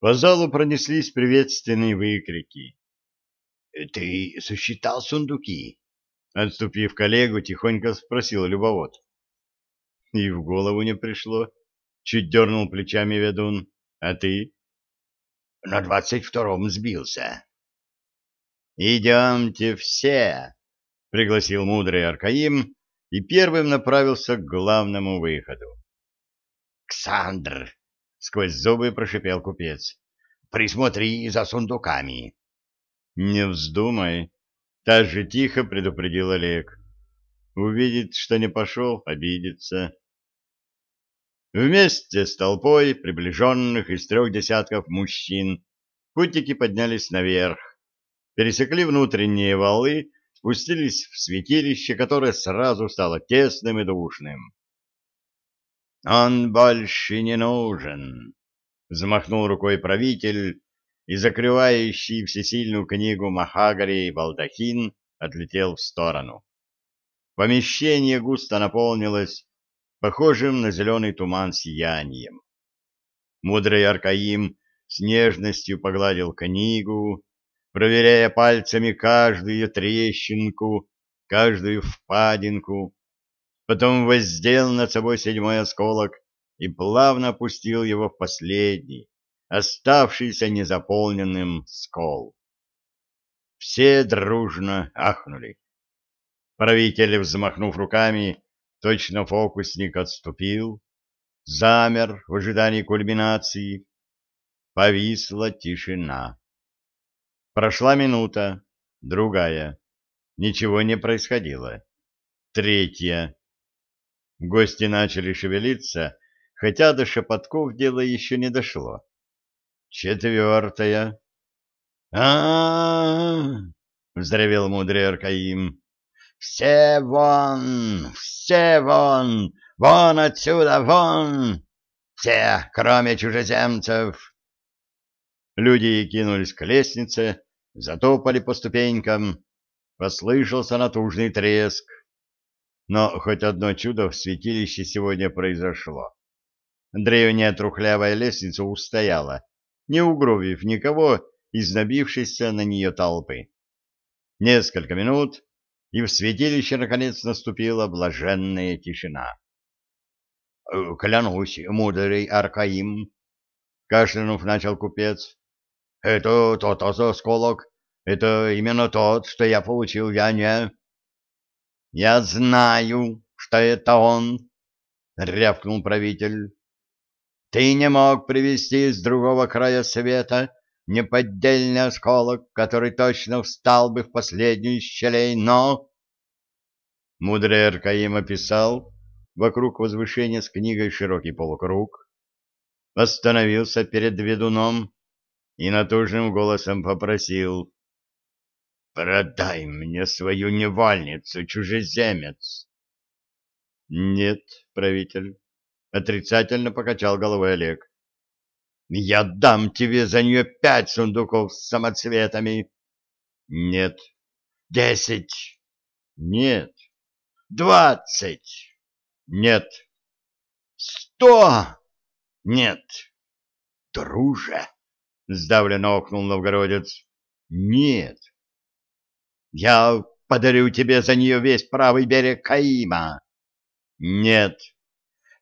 По залу пронеслись приветственные выкрики. — Ты сосчитал сундуки? — отступив коллегу, тихонько спросил любовод. И в голову не пришло. Чуть дернул плечами ведун. — А ты? — На двадцать втором сбился. — Идемте все! — пригласил мудрый Аркаим и первым направился к главному выходу. — Ксандр! — сквозь зубы прошипел купец. — Присмотри за сундуками. — Не вздумай, — так же тихо предупредил Олег. Увидит, что не пошел, обидится. Вместе с толпой приближенных из трех десятков мужчин путники поднялись наверх, пересекли внутренние валы, спустились в святилище, которое сразу стало тесным и душным. «Он больше не нужен», — взмахнул рукой правитель, и закрывающий всесильную книгу Махагари и балдахин отлетел в сторону. Помещение густо наполнилось похожим на зеленый туман сиянием. Мудрый Аркаим с нежностью погладил книгу, проверяя пальцами каждую трещинку, каждую впадинку, потом воздел над собой седьмой осколок и плавно опустил его в последний, оставшийся незаполненным скол. Все дружно ахнули. Правитель, взмахнув руками, Точно фокусник отступил, замер в ожидании кульминации. Повисла тишина. Прошла минута, другая. Ничего не происходило. Третья. Гости начали шевелиться, хотя до шепотков дело еще не дошло. Четвертая. а, взревел мудрый Аркаим. «Все вон! Все вон! Вон отсюда, вон! Все, кроме чужеземцев!» Люди кинулись к лестнице, затопали по ступенькам. Послышался натужный треск. Но хоть одно чудо в святилище сегодня произошло. Древняя трухлявая лестница устояла, не угробив никого из набившейся на нее толпы. Несколько минут, и в святилище наконец наступила блаженная тишина. «Э, — Клянусь, мудрый Аркаим, — кашлянув начал купец, — это тот осколок, это именно тот, что я получил я не... — Я знаю, что это он, — рявкнул правитель. — Ты не мог привести с другого края света неподдельный осколок, который точно встал бы в последнюю из щелей, но... Мудрый Аркаим описал вокруг возвышения с книгой широкий полукруг, остановился перед ведуном и натужным голосом попросил «Продай мне свою невольницу, чужеземец!» «Нет, правитель», — отрицательно покачал головой Олег. Я дам тебе за нее пять сундуков с самоцветами. Нет. Десять. Нет. Двадцать. Нет. Сто. Нет. Друже, сдавленно окнул новгородец. Нет. Я подарю тебе за нее весь правый берег Каима. Нет.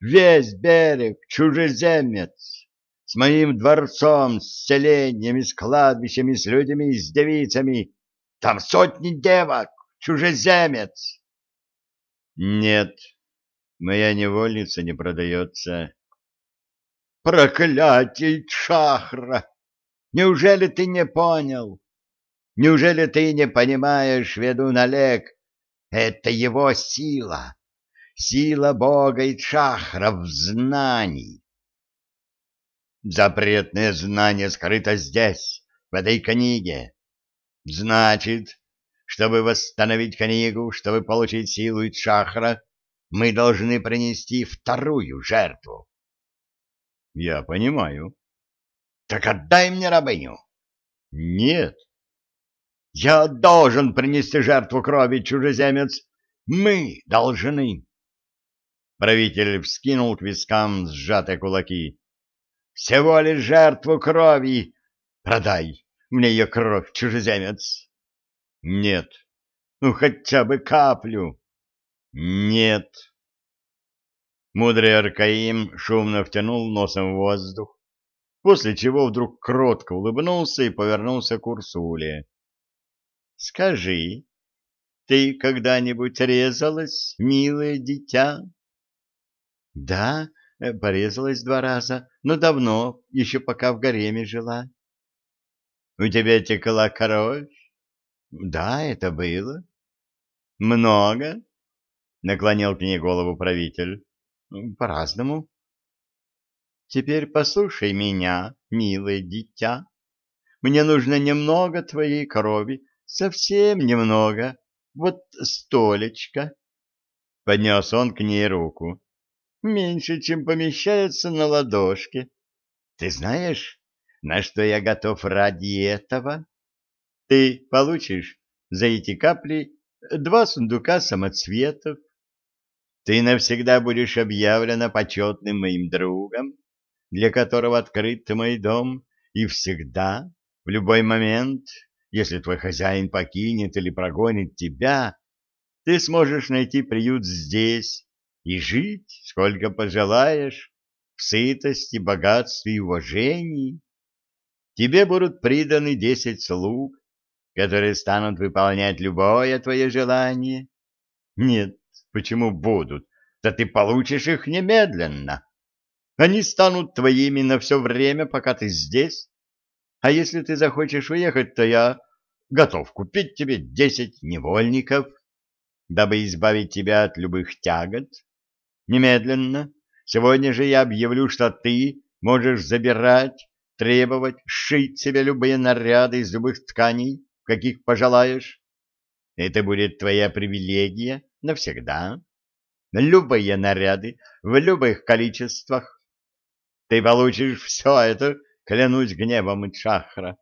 Весь берег, чужеземец с моим дворцом, с селениями, с кладбищами, с людьми, с девицами. Там сотни девок, чужеземец. Нет, моя невольница не продается. Проклятие Шахра! Неужели ты не понял? Неужели ты не понимаешь, ведун Олег? Это его сила, сила Бога и Шахра в знании. Запретное знание скрыто здесь, в этой книге. Значит, чтобы восстановить книгу, чтобы получить силу Итшахра, мы должны принести вторую жертву. Я понимаю. Так отдай мне рабыню. Нет. Я должен принести жертву крови, чужеземец. Мы должны. Правитель вскинул к вискам сжатые кулаки. Всего лишь жертву крови. Продай мне ее кровь, чужеземец. Нет. Ну, хотя бы каплю. Нет. Мудрый Аркаим шумно втянул носом в воздух, после чего вдруг кротко улыбнулся и повернулся к Урсуле. — Скажи, ты когда-нибудь резалась, милое дитя? — Да, э, порезалась два раза, но давно, еще пока в гареме жила. — У тебя текла кровь? — Да, это было. — Много? — наклонил к ней голову правитель. — По-разному. — Теперь послушай меня, милое дитя. Мне нужно немного твоей крови, совсем немного, вот столечко. Поднес он к ней руку. Меньше, чем помещается на ладошке. Ты знаешь, на что я готов ради этого? Ты получишь за эти капли два сундука самоцветов. Ты навсегда будешь объявлена почетным моим другом, для которого открыт мой дом, и всегда, в любой момент если твой хозяин покинет или прогонит тебя, ты сможешь найти приют здесь и жить, сколько пожелаешь, в сытости, богатстве и уважении. Тебе будут приданы десять слуг, которые станут выполнять любое твое желание. Нет, почему будут? Да ты получишь их немедленно. Они станут твоими на все время, пока ты здесь. А если ты захочешь уехать, то я готов купить тебе десять невольников, дабы избавить тебя от любых тягот. Немедленно, сегодня же я объявлю, что ты можешь забирать, требовать, шить себе любые наряды из любых тканей, каких пожелаешь. Это будет твоя привилегия навсегда. Любые наряды в любых количествах. Ты получишь все это, клянусь гневом Чахра.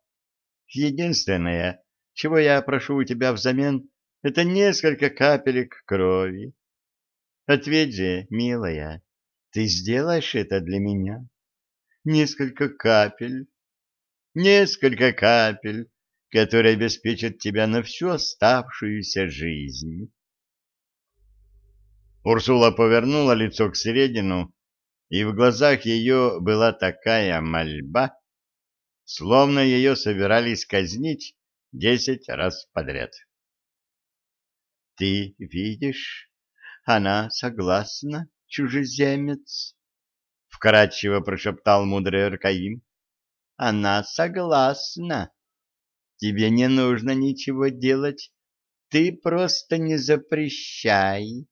Единственное, чего я прошу у тебя взамен, это несколько капелек крови. Ответь же, милая, ты сделаешь это для меня? Несколько капель, несколько капель, которые обеспечат тебя на всю оставшуюся жизнь. Урсула повернула лицо к середину, и в глазах ее была такая мольба, словно ее собирались казнить десять раз подряд. — Ты видишь, она согласна, чужеземец? — вкратчиво прошептал мудрый Аркаим. — Она согласна. Тебе не нужно ничего делать, ты просто не запрещай.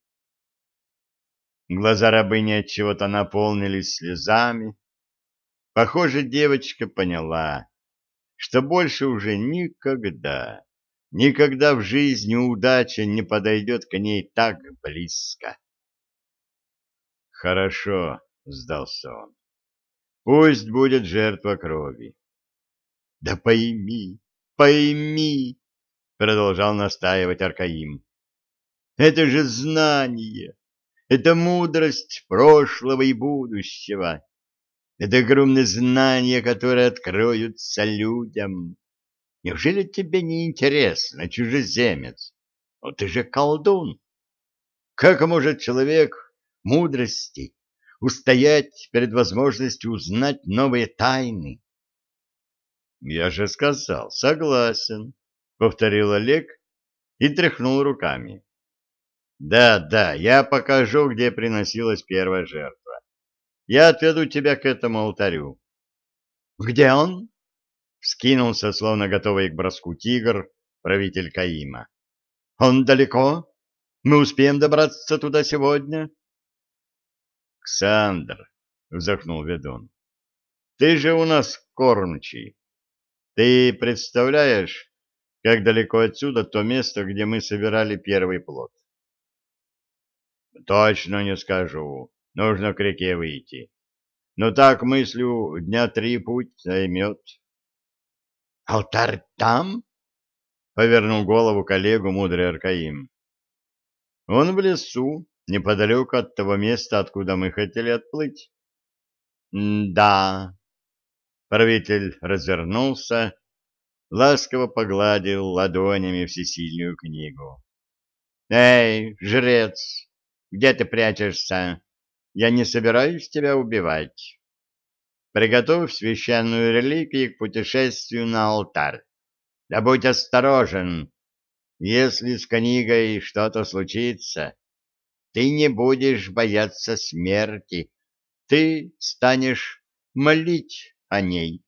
Глаза рабыни от чего-то наполнились слезами. Похоже, девочка поняла что больше уже никогда, никогда в жизни удача не подойдет к ней так близко. Хорошо, сдался он. Пусть будет жертва крови. Да пойми, пойми, продолжал настаивать Аркаим. Это же знание, это мудрость прошлого и будущего. Это огромное знание, которое откроются людям. Неужели тебе не интересно, чужеземец? Но ты же колдун. Как может человек мудрости устоять перед возможностью узнать новые тайны? Я же сказал, согласен, повторил Олег и тряхнул руками. Да, да, я покажу, где приносилась первая жертва. Я отведу тебя к этому алтарю. — Где он? — вскинулся, словно готовый к броску тигр, правитель Каима. — Он далеко? Мы успеем добраться туда сегодня? — Ксандр, — вздохнул ведун, — ты же у нас кормчий. Ты представляешь, как далеко отсюда то место, где мы собирали первый плод? — Точно не скажу. Нужно к реке выйти. Но так, мыслю, дня три путь займет. — Алтарь там? — повернул голову коллегу мудрый Аркаим. — Он в лесу, неподалеку от того места, откуда мы хотели отплыть. — Да, Правитель развернулся, ласково погладил ладонями всесильную книгу. «Эй, жрец, где ты прячешься? Я не собираюсь тебя убивать. Приготовь священную реликвию к путешествию на алтарь. Да будь осторожен. Если с книгой что-то случится, ты не будешь бояться смерти, ты станешь молить о ней.